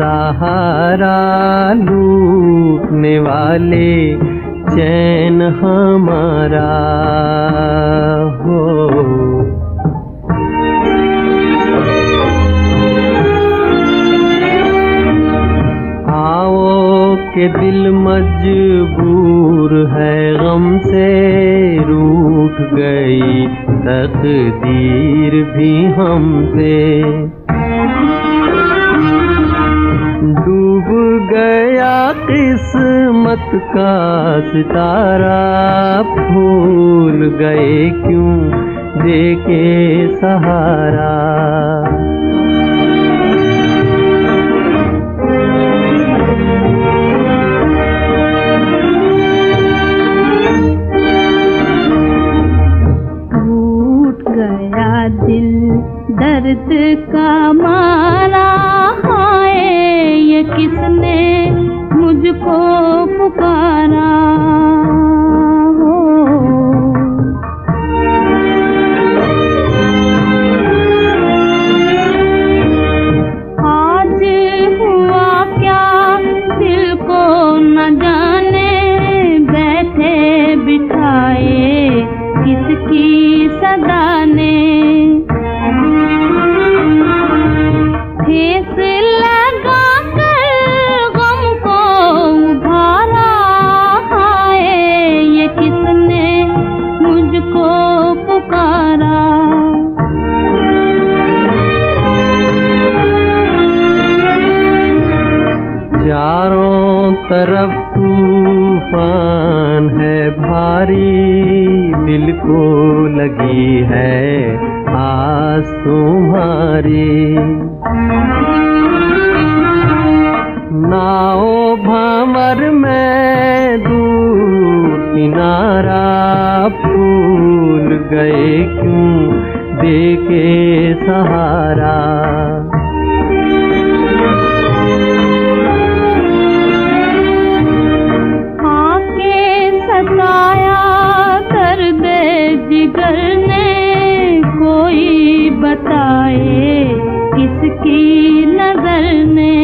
सहारा लूटने वाले चैन हमारा। हो के दिल मजबूर है, गम से रूठ गई तकदीर भी हमसे। डूब गया किस्मत का सितारा फूल गए क्यों देखे सहारा? दिल दर्द का मारा तरफ़ तूफ़ान है, भारी दिल को लगी है आस तुम्हारी। नाओ भंवर में दूर किनारा फूल गए क्यों? देखे सहारा किसकी नज़र ने